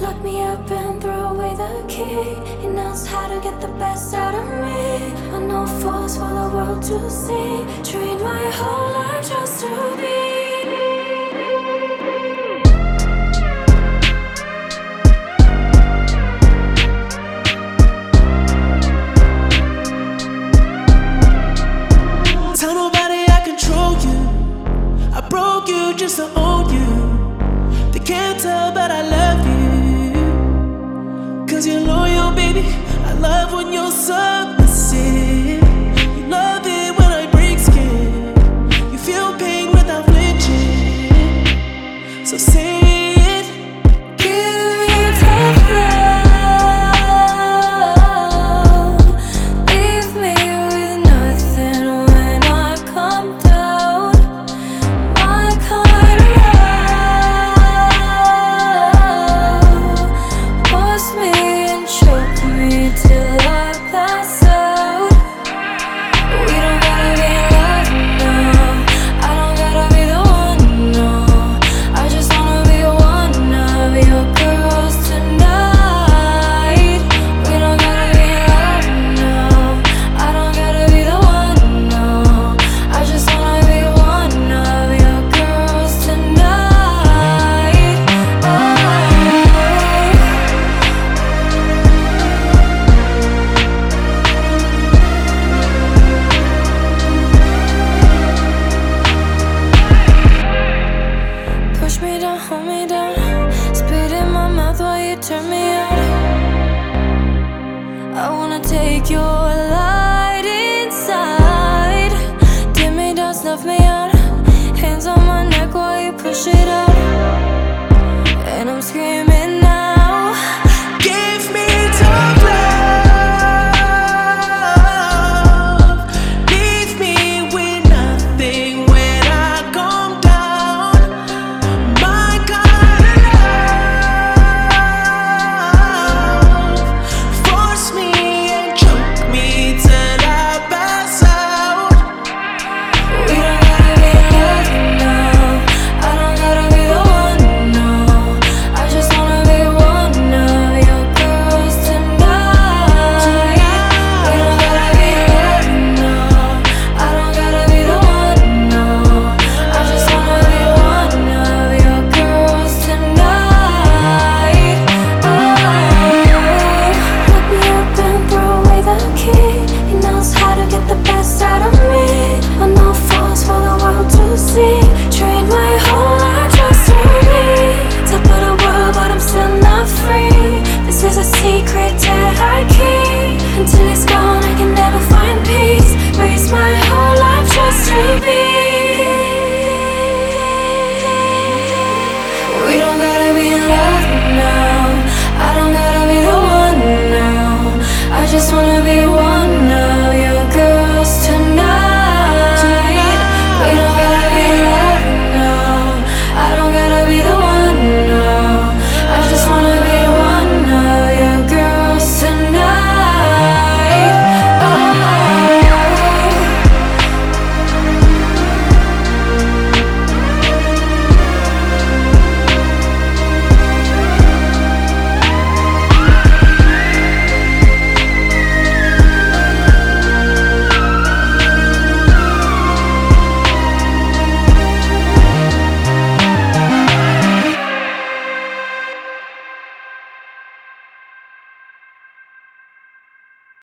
Lock me up and throw away the key. He knows how to get the best out of me. On no force for the world to see. Trained my whole life just to be. take your light inside. Dim me down, snuff me out. Hands on my neck while you push it out. And I'm screaming. now. I don't gotta be the one now. I just wanna be.